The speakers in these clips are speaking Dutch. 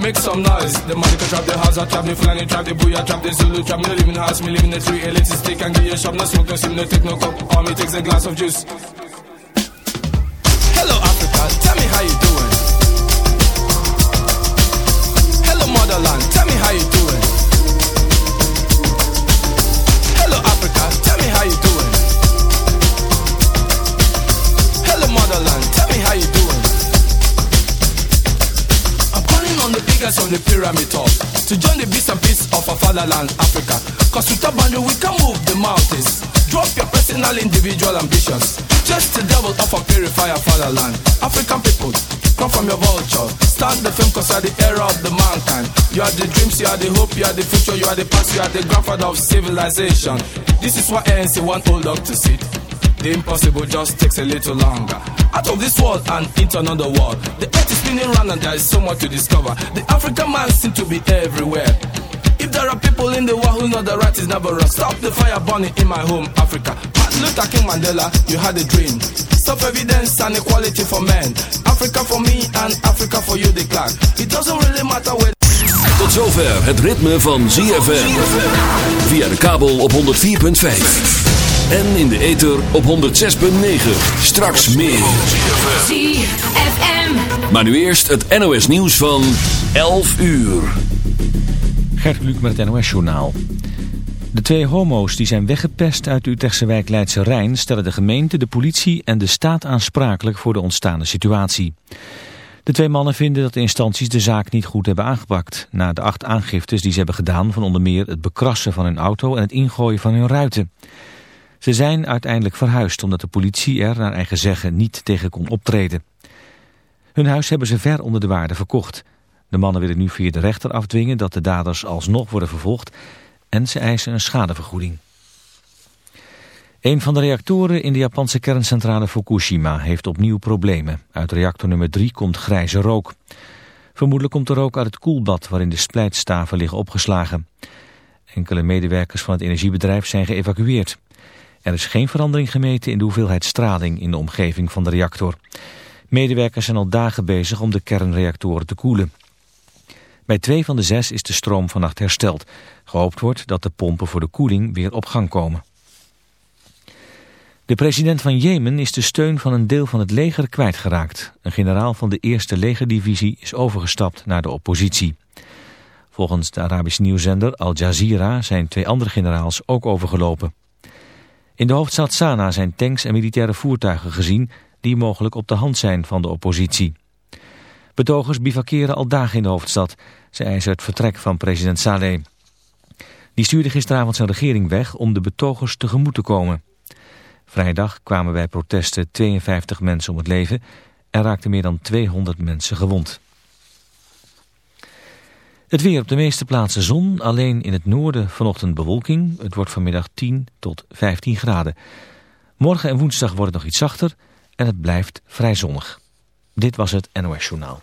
Make some noise. The money can trap the house, I trap the flanny, trap the booyah, trap the Zulu, trap me no live in the house, me living in the tree, elitist stick and give you a shop, no smoke, no sim, no take no cup. All me takes a glass of juice. The pyramid top to join the beast and peace of our fatherland, Africa. Cause a boundary we can move the mountains. Drop your personal, individual ambitions. Just the devil of a purifier fatherland. African people, come from your vulture. Start the film cause you are the era of the mankind. You are the dreams, you are the hope, you are the future, you are the past, you are the grandfather of civilization. This is what ANC want old dog to see. The impossible just takes a little longer. Out of this world and into another world. The spinning round and there is so much to discover. The African man seems to be everywhere. If there are people in the world who know the right is never wrong, stop the fire burning in my home, Africa. Martin Luther King Mandela, you had a dream. Self evidence and equality for men. Africa for me and Africa for you, the clan. It doesn't really matter where. Tot zover het ritme van ZFM. Via de kabel op 104.5. En in de ether op 106.9. Straks meer. ZFM. Maar nu eerst het NOS nieuws van 11 uur. Gert Kluk met het NOS-journaal. De twee homo's die zijn weggepest uit de Utrechtse wijk Leidse Rijn... stellen de gemeente, de politie en de staat aansprakelijk voor de ontstaande situatie. De twee mannen vinden dat de instanties de zaak niet goed hebben aangepakt... na de acht aangiftes die ze hebben gedaan van onder meer het bekrassen van hun auto... en het ingooien van hun ruiten. Ze zijn uiteindelijk verhuisd omdat de politie er naar eigen zeggen niet tegen kon optreden. Hun huis hebben ze ver onder de waarde verkocht... De mannen willen nu via de rechter afdwingen dat de daders alsnog worden vervolgd en ze eisen een schadevergoeding. Een van de reactoren in de Japanse kerncentrale Fukushima heeft opnieuw problemen. Uit reactor nummer 3 komt grijze rook. Vermoedelijk komt de rook uit het koelbad waarin de splijtstaven liggen opgeslagen. Enkele medewerkers van het energiebedrijf zijn geëvacueerd. Er is geen verandering gemeten in de hoeveelheid straling in de omgeving van de reactor. Medewerkers zijn al dagen bezig om de kernreactoren te koelen. Bij twee van de zes is de stroom vannacht hersteld. Gehoopt wordt dat de pompen voor de koeling weer op gang komen. De president van Jemen is de steun van een deel van het leger kwijtgeraakt. Een generaal van de eerste legerdivisie is overgestapt naar de oppositie. Volgens de Arabische nieuwszender Al Jazeera zijn twee andere generaals ook overgelopen. In de hoofdstad Sanaa zijn tanks en militaire voertuigen gezien... die mogelijk op de hand zijn van de oppositie. Betogers bivakeren al dagen in de hoofdstad. Ze eisen het vertrek van president Saleh. Die stuurde gisteravond zijn regering weg om de betogers tegemoet te komen. Vrijdag kwamen bij protesten 52 mensen om het leven en raakten meer dan 200 mensen gewond. Het weer op de meeste plaatsen zon, alleen in het noorden vanochtend bewolking. Het wordt vanmiddag 10 tot 15 graden. Morgen en woensdag wordt het nog iets zachter en het blijft vrij zonnig. Dit was het NOS Journaal.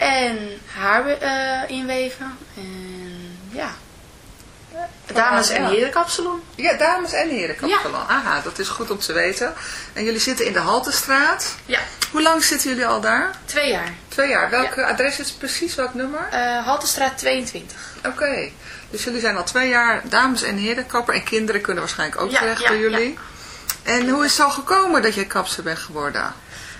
En haar eh, inweven. En ja. Dames- en ja. herenkapsalon. Ja, dames en heren kapsalon. Aha, dat is goed om te weten. En jullie zitten in de Haltestraat. Ja, Hoe lang zitten jullie al daar? twee jaar. Twee jaar. Welk adres is precies? Welk nummer? Eh Haltestraat 22. Oké. Dus jullie zijn al twee jaar dames en heren kapper. En kinderen kunnen waarschijnlijk ook Ja, terecht ja, bij jullie. En hoe is het zo gekomen dat je kapster bent geworden?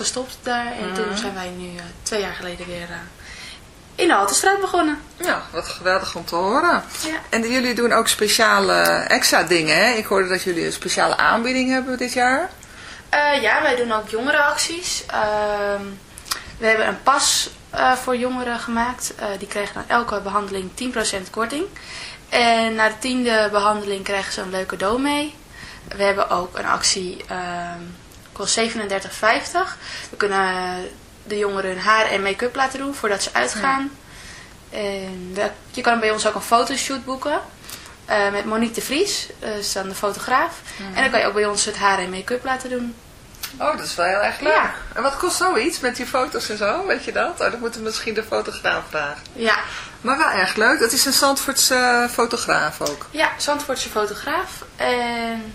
gestopt daar. En Mhm. toen zijn wij nu eh, twee jaar geleden weer eh, in de Haltestraat begonnen. Ja, wat geweldig om te horen. Ja. En jullie doen ook speciale extra dingen, hè? Ik hoorde dat jullie een speciale aanbieding hebben dit jaar. Eh, ja, wij doen ook jongerenacties. Ehm, we hebben een pas eh, voor jongeren gemaakt. Eh, die kregen dan elke behandeling 10% korting. En na de tiende behandeling krijgen ze een leuke cadeau mee. We hebben ook een actie, ehm kost 37,50. We kunnen de jongeren hun haar en make-up laten doen voordat ze uitgaan. En je kan bij ons ook een fotoshoot boeken. eh, met Monique de Vries, eh, is dan de fotograaf. En dan kan je ook bij ons het haar en make-up laten doen. Oh, dat is wel heel erg leuk. Ja. En wat kost zoiets met die foto's en zo? Weet je dat? Oh, dat moeten we misschien de fotograaf vragen. Ja, Maar wel erg leuk. Dat is een Zandvoortse eh, fotograaf ook. ja Zandvoortse fotograaf. En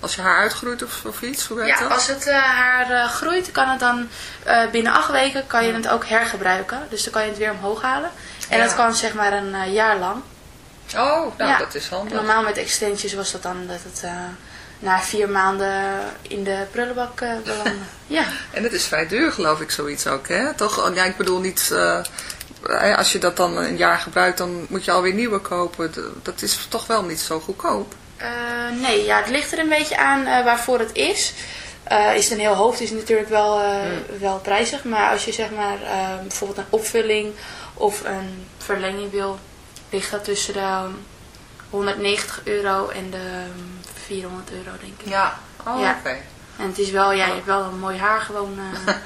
als je haar uitgroeit of, of iets. Hoe werkt Ja, dat? als het eh, haar eh, groeit, kan het dan eh, binnen acht weken kan je het ook hergebruiken. Dus dan kan je het weer omhoog halen. En Ja. dat kan zeg maar een jaar lang. Oh, nou Ja. dat is En handig. normaal met extensions was dat dan dat het na vier maanden in de prullenbak belandde. ja. En het is vrij duur geloof ik zoiets ook, hè? Toch, oh, ja, ik bedoel niet... als je dat dan een jaar gebruikt, dan moet je alweer nieuwe kopen. Dat is toch wel niet zo goedkoop. Eh, nee, ja, het ligt er een beetje aan eh, waarvoor het is. Eh, is het een heel hoofd, is het natuurlijk wel, eh, wel prijzig. Maar als je zeg maar bijvoorbeeld een opvulling of een verlenging wil, ligt dat tussen de ehm, 190 euro en de ehm, 400 euro, denk ik. Ja. Oh, Ja. oké. En het is wel, ja, je hebt wel een mooi haar gewoon.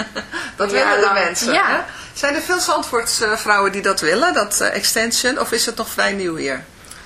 Dat willen de mensen, Ja. hè? Zijn er veel Zandvoortse vrouwen die dat willen, dat extension? Of is het nog vrij nieuw hier?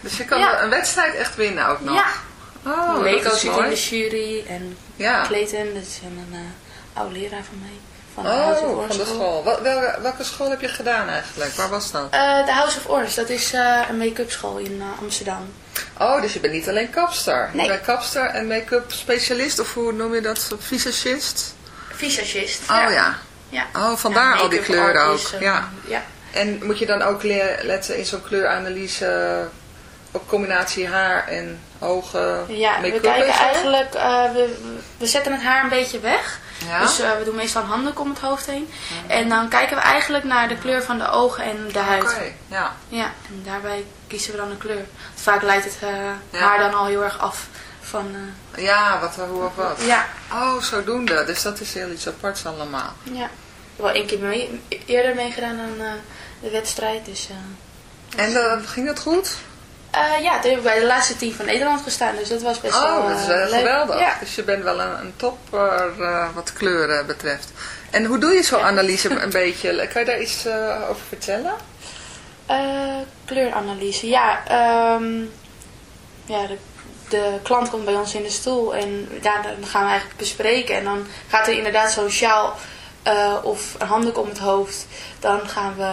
Dus je kan Ja. een wedstrijd echt winnen ook nog. ja, Oh, is zit mooi. in de jury en Ja. Clayton, dat is een eh, oude leraar van mij. Van de House of Oh, Orange van de school. Wat, welke, welke school heb je gedaan eigenlijk? Waar was dat? Eh, de House of Orange, dat is eh, een make-up school in Amsterdam. Oh, dus je bent niet alleen kapster. Nee. Je bent kapster en make-up specialist, of hoe noem je dat? Visagist? Visagist. Oh ja. ja. Oh, vandaar al die kleuren ook. Ja. ja. En moet je dan ook le- letten in zo'n kleuranalyse op combinatie haar en ogen, Ja, we kijken eigenlijk, eh, we, we zetten het haar een beetje weg. Ja? Dus eh, we doen meestal een handdoek om het hoofd heen. En dan kijken we eigenlijk naar de kleur van de ogen en de huid. Oké, ja. Ja, en daarbij kiezen we dan een kleur. Vaak leidt het eh, Ja. haar dan al heel erg af van... Ja, wat, hoe of wat. ja, Oh, zodoende. Dus dat is heel iets aparts allemaal. ja. Ik heb wel één keer mee, eerder meegedaan aan de wedstrijd. Dus, En ging dat goed? Eh, ja, toen heb ik bij de laatste team van Nederland gestaan. Dus dat was best wel Oh, dat is eh, wel leuk. geweldig. Ja. Dus je bent wel een, een topper eh, wat kleuren betreft. En hoe doe je zo'n analyse een beetje? Kan je daar iets eh, over vertellen? Eh, kleuranalyse, ja. ehm, ja de, de klant komt bij ons in de stoel en ja, dan gaan we eigenlijk bespreken. En dan gaat er inderdaad zo'n sjaal eh, of een handdoek om het hoofd. Dan gaan we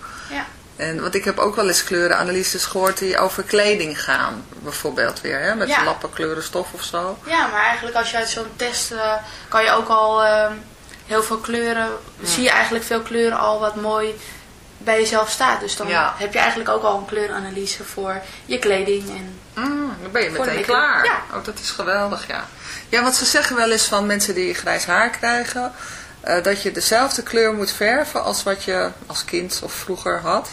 Ja. En want ik heb ook wel eens kleurenanalyses gehoord die over kleding gaan. Bijvoorbeeld weer, hè? met Ja. lappen kleurenstof of zo. ja, maar eigenlijk als je uit zo'n test eh, kan je ook al ehm, heel veel kleuren, zie je eigenlijk veel kleuren al wat mooi bij jezelf staat. Dus dan Ja. heb je eigenlijk ook al een kleuranalyse voor je kleding. En, Mm, dan ben je meteen klaar. Ja. Oh, dat is geweldig, ja. Ja, want ze zeggen wel eens van mensen die grijs haar krijgen... eh, dat je dezelfde kleur moet verven als wat je als kind of vroeger had.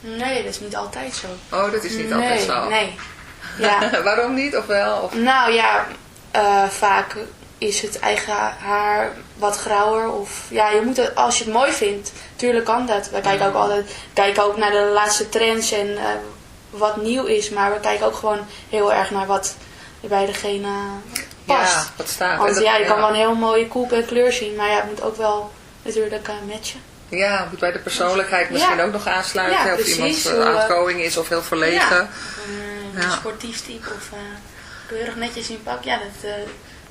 nee, dat is niet altijd zo. Oh, dat is niet nee, altijd zo. Nee, ja. Waarom niet? Of wel? Of... Nou ja, eh, vaak is het eigen haar wat grauwer. Of ja, je moet het, als je het mooi vindt, tuurlijk kan dat. We kijken ook altijd kijken ook naar de laatste trends en eh, wat nieuw is. Maar we kijken ook gewoon heel erg naar wat bij degene past. Ja, wat staat. Want ja, je kan wel een heel mooie koep en kleur zien. Maar ja, het moet ook wel natuurlijk eh, matchen. Ja, moet bij de persoonlijkheid misschien Ja. ook nog aansluiten. Ja, of precies, iemand uh, eh, outgoing is of heel verlegen. Ja. Een Ja. sportief type of eh, keurig netjes in pak. Ja, dat eh,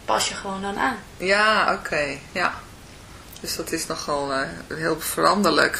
pas je gewoon dan aan. Ja, oké. Ja. Dus dat is nogal eh, heel veranderlijk.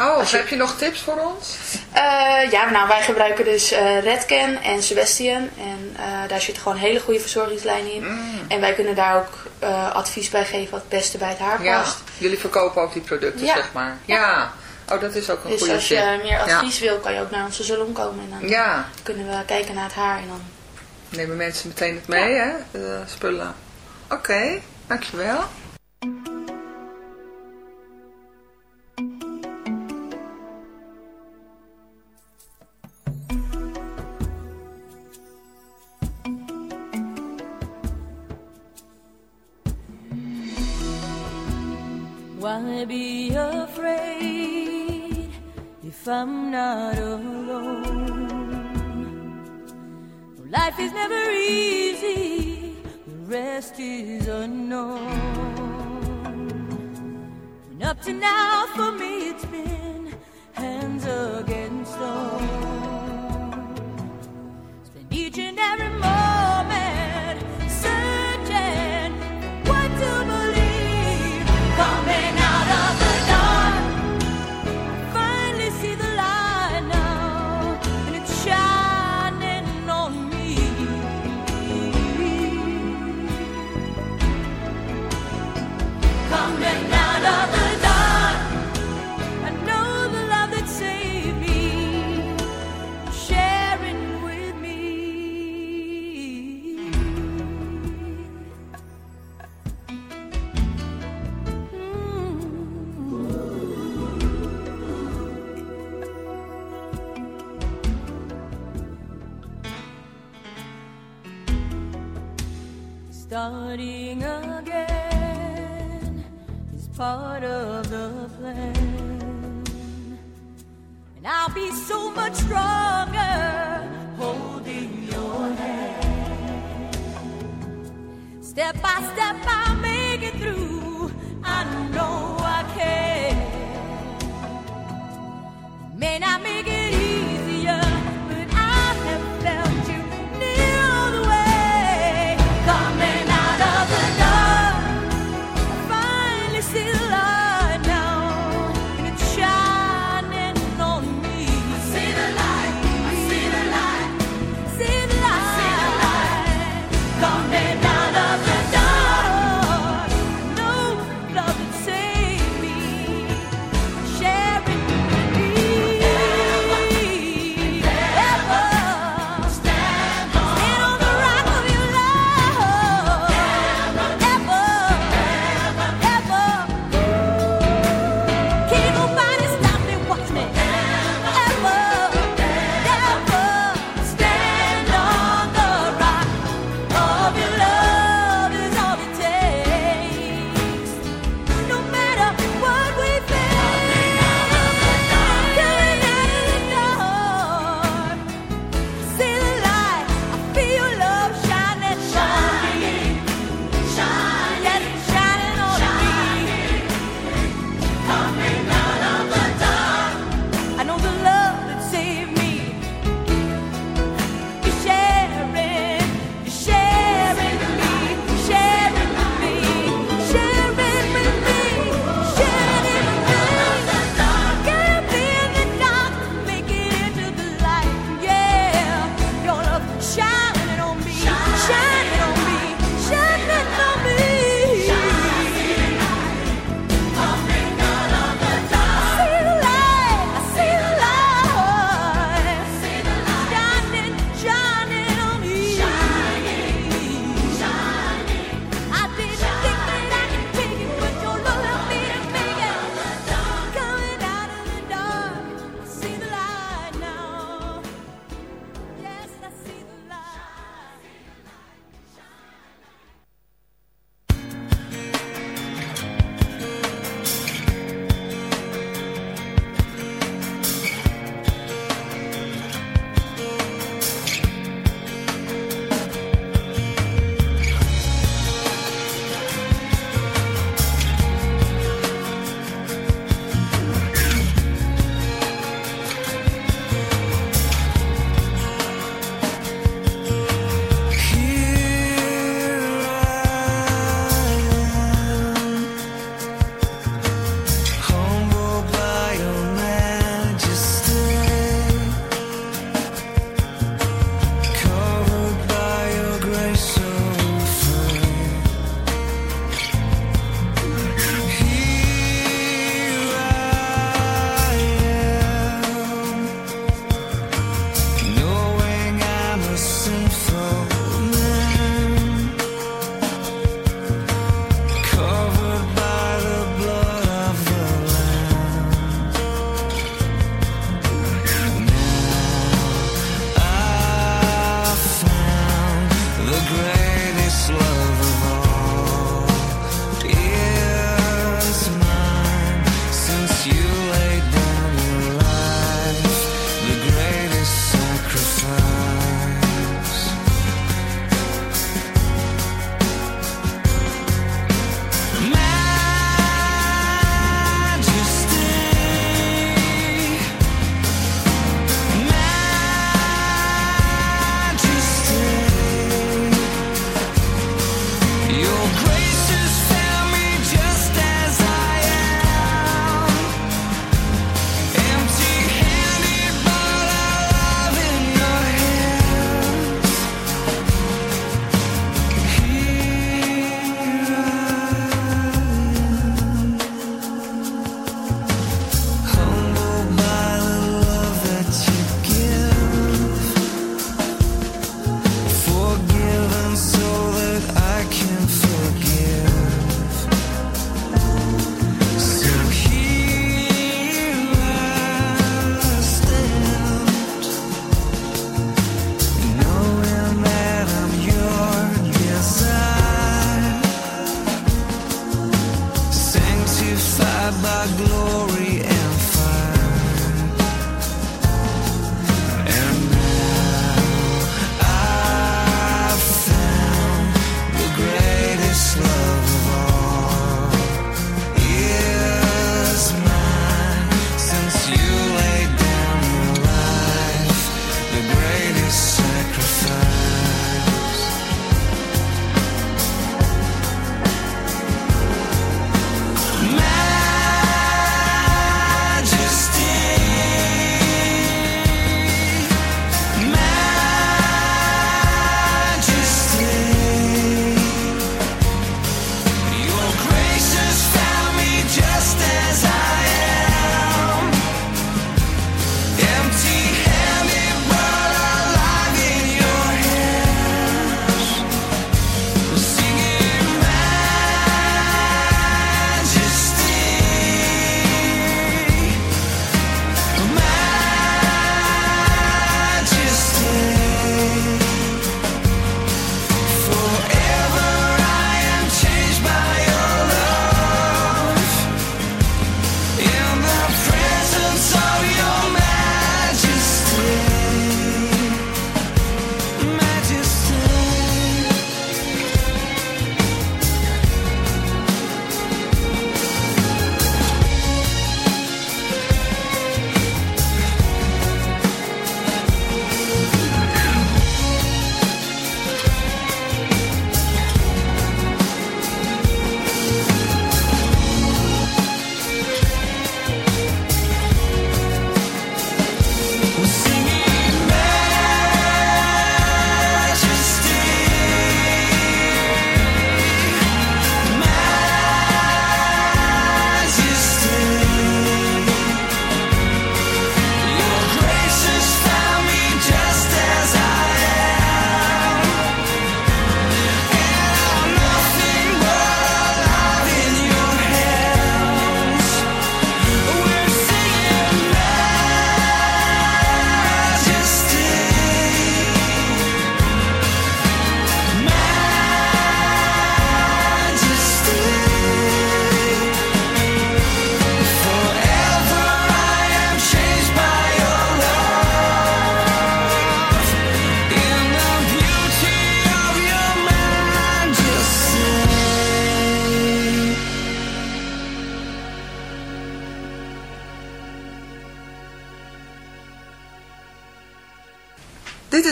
Oh, Als je- heb je nog tips voor ons? Eh, ja, nou wij gebruiken dus eh Redken en Sebastian. En eh, daar zit gewoon een hele goede verzorgingslijn in. En wij kunnen daar ook advies bij geven wat het beste bij het haar Ja, past. jullie verkopen ook die producten, Ja. zeg maar. Ja. Ja. Oh, dat is ook een Dus goede als tip. je meer advies wil, kan je ook naar onze salon komen. En dan Ja, kunnen we kijken naar het haar. En dan... nemen mensen meteen het mee, hè? De spullen. Oké, dankjewel. Why be afraid if I'm not alone? Life is never easy, the rest is unknown. And up to now, for me, it's been hands against stone. Spend each and every moment Starting again is part of the plan. And I'll be so much stronger holding your hand. Step by step, I'll make it through. I know I can. May not make it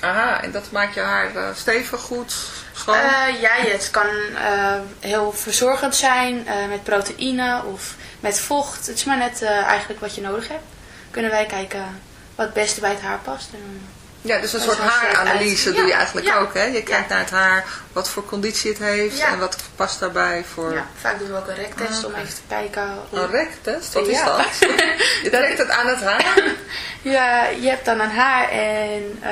Aha, en dat maakt je haar eh, stevig, goed, schoon? Eh, ja, het kan eh, heel verzorgend zijn met proteïne of met vocht. Het is maar net eigenlijk wat je nodig hebt. Kunnen wij kijken wat het beste bij het haar past. Ja, dus een soort haaranalyse doe je eigenlijk ja. ook, hè? Je kijkt naar het haar, wat voor conditie het heeft en wat past daarbij voor... ja, vaak doen we ook een rektest om even te kijken. hoe- Een rektest? Wat is dat? Je trekt het aan het haar? Ja, je hebt dan een haar en eh,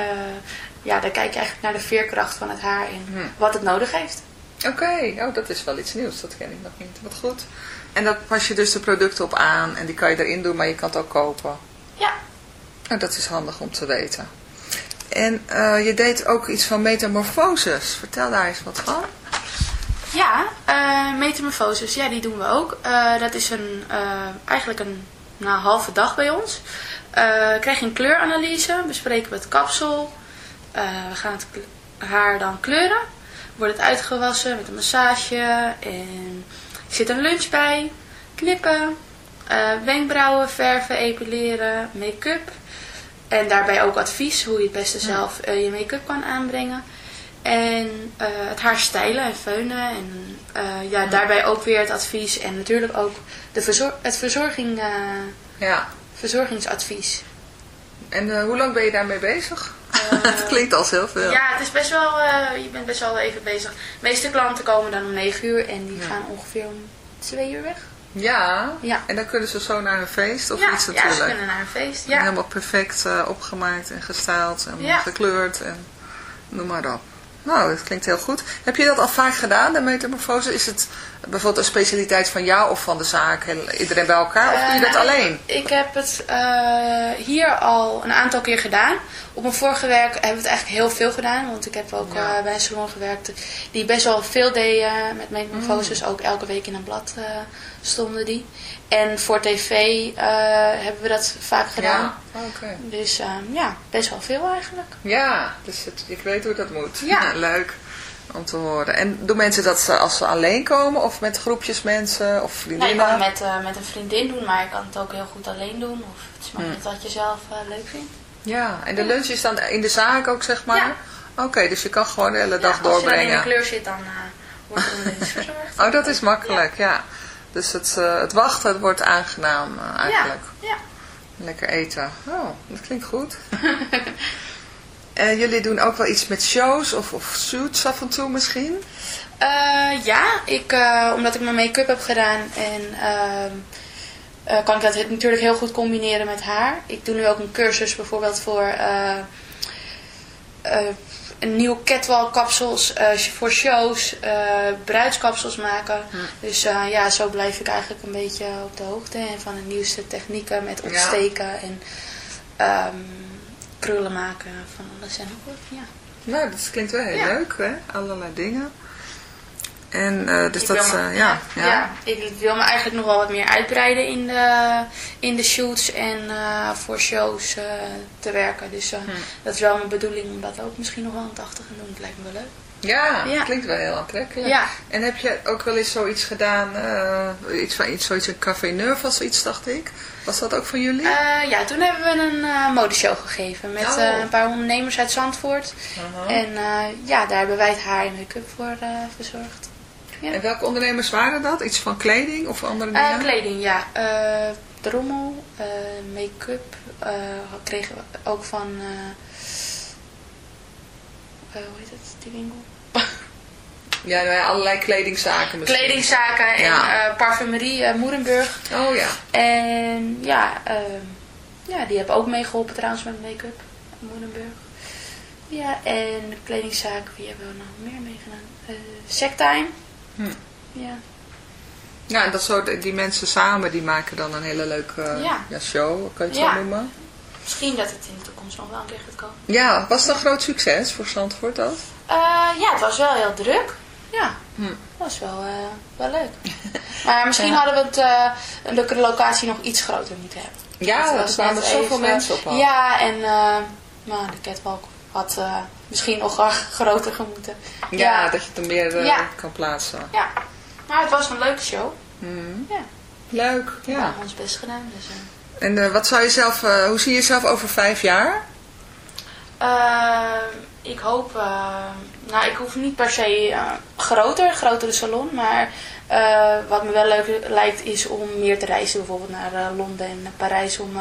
ja, dan kijk je eigenlijk naar de veerkracht van het haar en Hm. wat het nodig heeft. Oké, oh, dat is wel iets nieuws. Dat ken ik nog niet. Wat goed. En daar pas je dus de producten op aan en die kan je erin doen, maar je kan het ook kopen. Ja, Nou, dat is handig om te weten. En eh, je deed ook iets van metamorfoses. Vertel daar eens wat van. ja metamorfoses, ja, die doen we ook. Eh, dat is een, eigenlijk een nou, halve dag bij ons. Krijg je een kleuranalyse, bespreken we het kapsel. We gaan het haar dan kleuren. Wordt het uitgewassen met een massage en er zit een lunch bij. Knippen, wenkbrauwen, verven, epileren, make-up. En daarbij ook advies hoe je het beste zelf eh, je make-up kan aanbrengen. En eh, het haar stijlen en feunen. En eh, ja, daarbij ook weer het advies. En natuurlijk ook de verzor het verzorging, Ja. verzorgingsadvies. En hoe lang ben je daarmee bezig? Het klinkt als heel veel. Ja, het is best wel, je bent best wel even bezig. De meeste klanten komen dan om 9 uur en die Ja. gaan ongeveer om 2 uur weg. Ja. Ja. En dan kunnen ze zo naar een feest of ja, iets ja, natuurlijk. ze kunnen naar een feest. Ja. Helemaal perfect eh, opgemaakt en gestyled en Ja. gekleurd en noem maar op. Nou, dat klinkt heel goed. Heb je dat al vaak gedaan, de metamorfose? Is het bijvoorbeeld een specialiteit van jou of van de zaak? Iedereen bij elkaar? Of doe je dat Eh, alleen? Ik heb het eh, hier al een aantal keer gedaan. Op mijn vorige werk hebben we het eigenlijk heel veel gedaan. Want ik heb ook Ja. eh, bij een salon gewerkt die best wel veel deden met metamorfoses. Ook elke week in een blad stonden die. En voor tv eh, hebben we dat vaak gedaan. Ja, oké. Dus eh, ja, best wel veel eigenlijk. Ja, dus het, ik weet hoe dat moet. Ja. Leuk om te horen. En doen mensen dat ze- als ze alleen komen of met groepjes mensen of Nou, je vriendinnen? kan het met, eh, met een vriendin doen, maar je kan het ook heel goed alleen doen. Of het is maar Hmm. net wat je zelf eh, leuk vindt. Ja, en de lunch is dan in de zaak ook, zeg maar? Ja. Oké, dus je kan gewoon de hele dag Ja, als je in doorbrengen. de kleur zit, dan wordt er een lunch verzorgd. Oh, dat is makkelijk, ja. Dus het, eh, het wachten het wordt aangenaam eh, eigenlijk. Ja, ja. Lekker eten. Oh, dat klinkt goed. En jullie doen ook wel iets met shows of, of suits af en toe misschien? Ja, ik, omdat ik mijn make-up heb gedaan en ehm, eh, kan ik dat natuurlijk heel goed combineren met haar. Ik doe nu ook een cursus bijvoorbeeld voor nieuwe catwalk kapsels eh, voor shows, eh, bruidskapsels maken. Dus eh, ja, zo blijf ik eigenlijk een beetje op de hoogte en van de nieuwste technieken met opsteken en ehm, krullen maken van alles en wat. Ja. Nou, dat klinkt wel heel Ja. leuk, hè? Allerlei dingen. En eh, dus Ik dat, me- eh, ja, ja. ja, ik wil me eigenlijk nog wel wat meer uitbreiden in de, in de shoots en eh, voor shows te werken. Dus Hm. eh, dat is wel mijn bedoeling om dat ook misschien nog wel aan het achter te doen. Het lijkt me wel leuk. Ja, Ja. klinkt wel heel aantrekkelijk. Ja. En heb je ook wel eens zoiets gedaan, iets van iets, zoiets een café neuf of zoiets, dacht ik? Was dat ook van jullie? Ja, toen hebben we een eh, modeshow gegeven met Oh. een paar ondernemers uit Zandvoort. Aha. En ja, daar hebben wij het haar en make-up voor verzorgd. Ja. En welke ondernemers waren dat? Iets van kleding of andere Eh, dingen? kleding, ja. Eh drommel, eh, make-up kregen we ook van, hoe heet het, die winkel? Ja, nou ja, allerlei kledingzaken misschien. Kledingzaken en Ja. parfumerie eh, Moerenburg. Oh ja. En ja, ehm, ja, die hebben ook meegeholpen trouwens met make-up. Moerenburg. Ja, en de kledingzaak, wie hebben we nog meer meegedaan? Sectime. Hm. Ja. Ja, en dat zo, die mensen samen, die maken dan een hele leuke Ja. ja, show, kan je het Ja. zo noemen? misschien dat het in de toekomst nog wel een keer gaat komen. Ja, was het een groot succes voor Zandvoort dat? Eh, ja, het was wel heel druk. Ja, Hm. dat was wel, eh, wel leuk. maar misschien hadden we het, eh, de locatie nog iets groter moeten hebben. Ja, Het er kwamen zoveel mensen op. Ja, en eh, nou, de catwalk had eh, misschien nog groter gemoeten. Ja, dat je het er meer eh, Ja. kan plaatsen. ja. Maar het was een leuke show. Hmm. Ja, Leuk, we ja. hebben ons best gedaan. Dus, eh. En wat zou je zelf, hoe zie je jezelf over vijf jaar? Eh, ik hoop, nou ik hoef niet per se groter, grotere salon, maar wat me wel leuk lijkt is om meer te reizen, bijvoorbeeld naar Londen en Parijs, om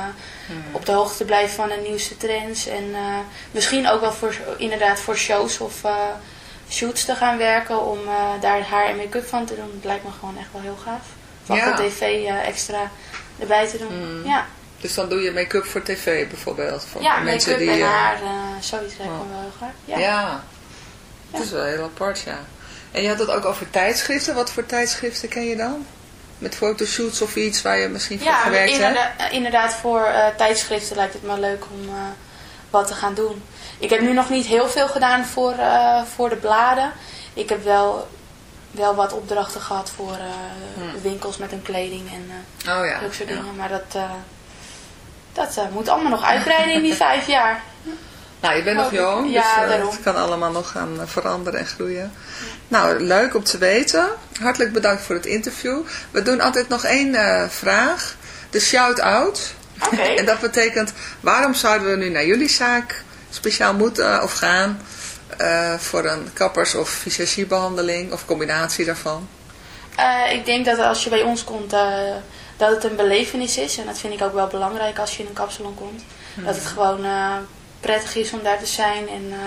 op de hoogte te blijven van de nieuwste trends en eh, misschien ook wel voor, inderdaad voor shows of eh, shoots te gaan werken, om eh, daar haar en make-up van te doen. Dat lijkt me gewoon echt wel heel gaaf. Van Ja. tv extra erbij te doen. Mm. Ja, Dus dan doe je make-up voor tv bijvoorbeeld. Voor ja mensen die. en haar, zoiets lijkt me Oh. wel heel gaaf. ja. Ja. dat is wel heel apart, ja. En je had het ook over tijdschriften. Wat voor tijdschriften ken je dan? Met fotoshoots of iets waar je misschien voor Ja, gewerkt hebt? inderdaad, inderdaad voor eh, tijdschriften lijkt het me leuk om eh, wat te gaan doen. Ik heb nu nog niet heel veel gedaan voor, eh, voor de bladen. Ik heb wel, wel wat opdrachten gehad voor Hmm. winkels met hun kleding en Oh ja. zulke soort ja. dingen. Maar dat, dat moet allemaal nog uitbreiden in die vijf jaar. Nou, je bent nog Oh, jong, ja, dus eh, het kan allemaal nog gaan eh, veranderen en groeien. Nou, leuk om te weten. Hartelijk bedankt voor het interview. We doen altijd nog één eh, vraag. De shout-out. Oké. en dat betekent, waarom zouden we nu naar jullie zaak speciaal moeten of gaan voor een kappers- of visagiebehandeling of combinatie daarvan? Ik denk dat als je bij ons komt, dat het een belevenis is. En dat vind ik ook wel belangrijk als je in een kapsalon komt. Dat het gewoon eh, prettig is om daar te zijn en eh,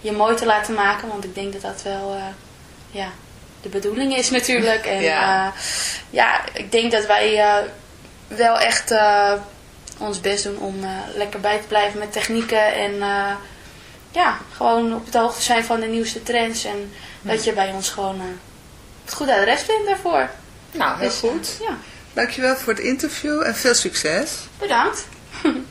je mooi te laten maken. Want ik denk dat dat wel eh, ja, de bedoeling is natuurlijk. En Ja. ja, ja ik denk dat wij eh, wel echt eh, ons best doen om eh, lekker bij te blijven met technieken. En eh, ja, gewoon op de hoogte zijn van de nieuwste trends. En dat je bij ons gewoon... eh, het goede adres vindt daarvoor. Nou, heel Dus, eh, goed. Ja, Dankjewel voor het interview en veel succes. bedankt.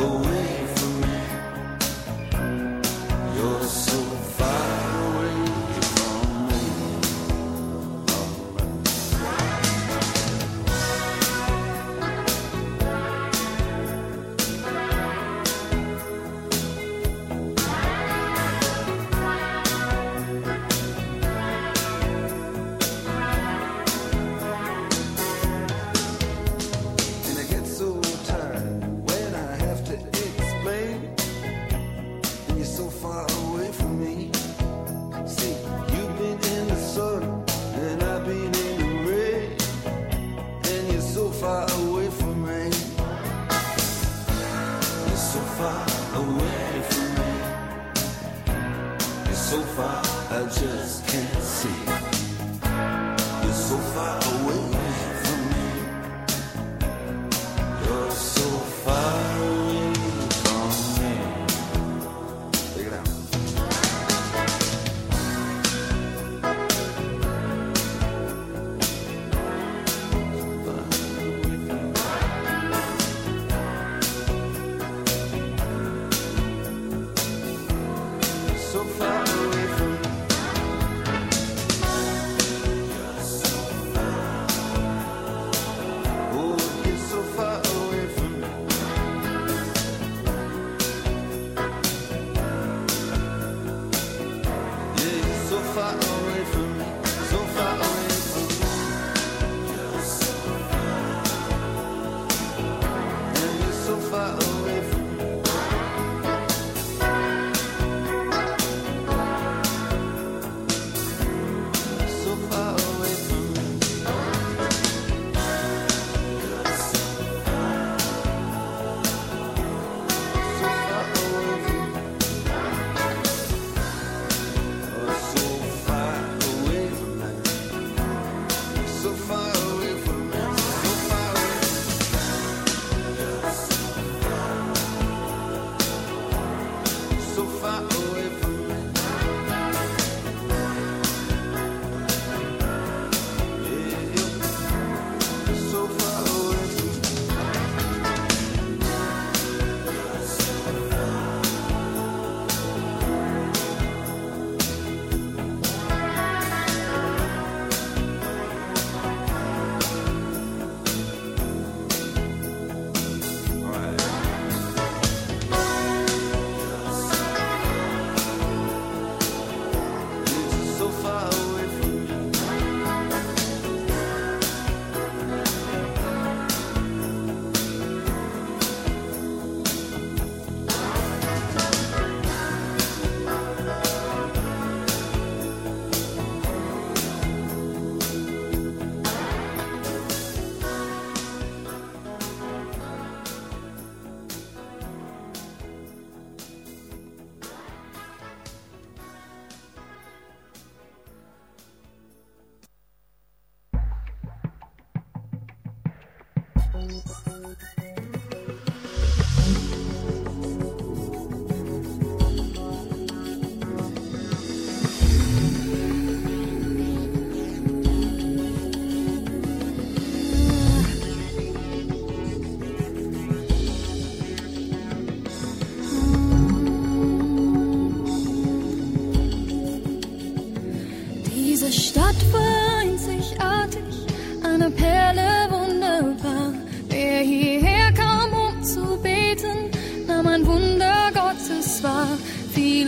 away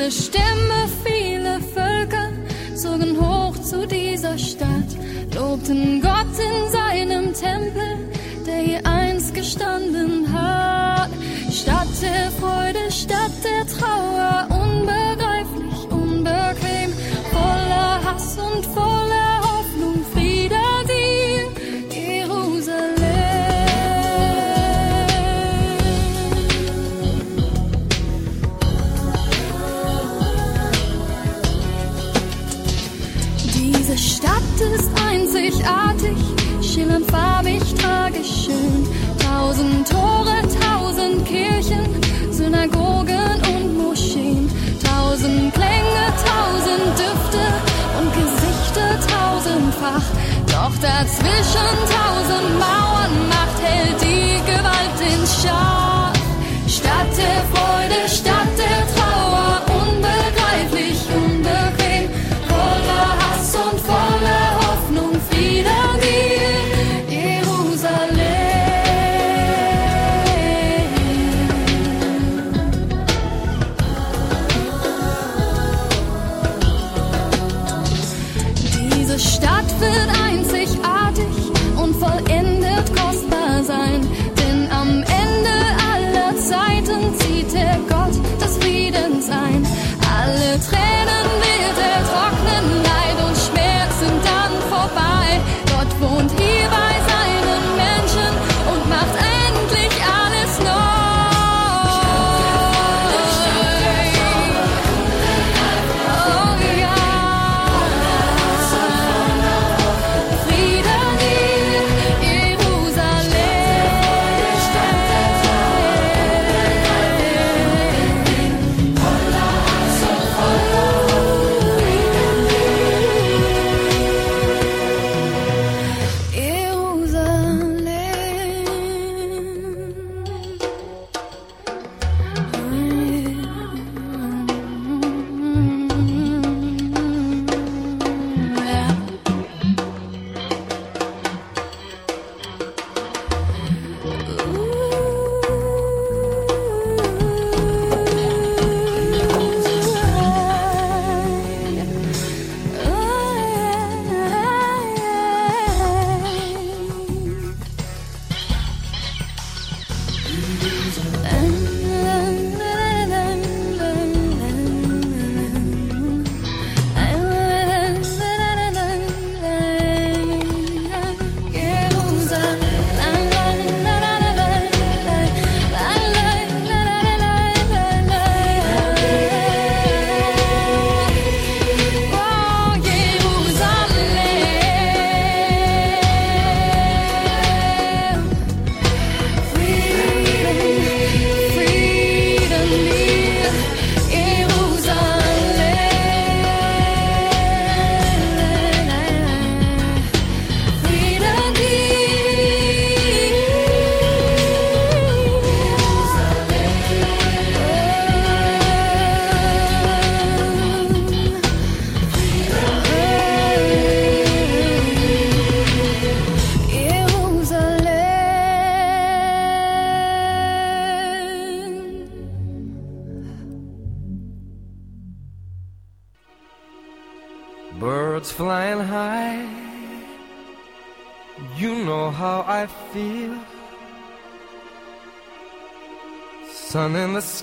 Viele Stämme, viele Völker zogen hoch zu dieser Stadt, lobten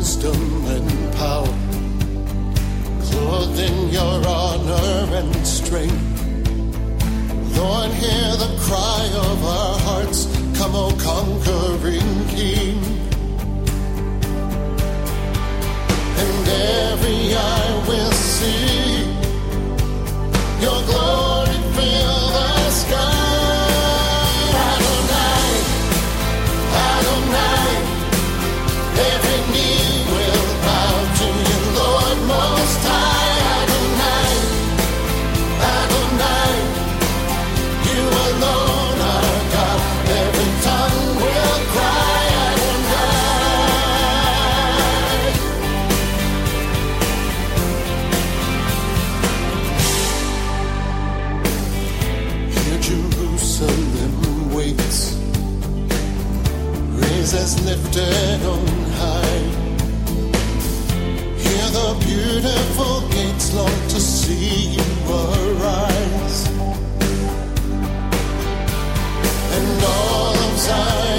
wisdom and power, clothed in your honor and strength. Lord, hear the cry of our hearts, come, O conquering King. And every eye will see. lifted on high. Hear the beautiful gates, Lord, to see you arise. And all of Zion.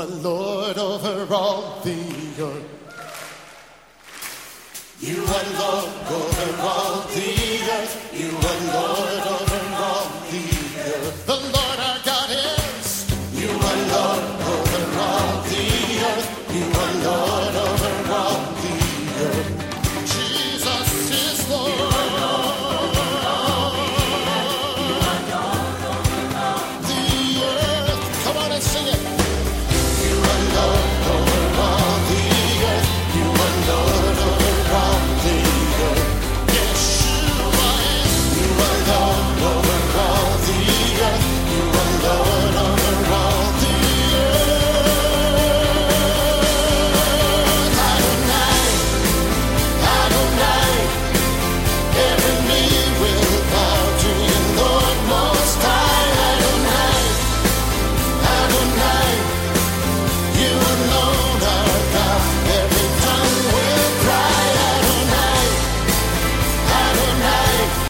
but Lord.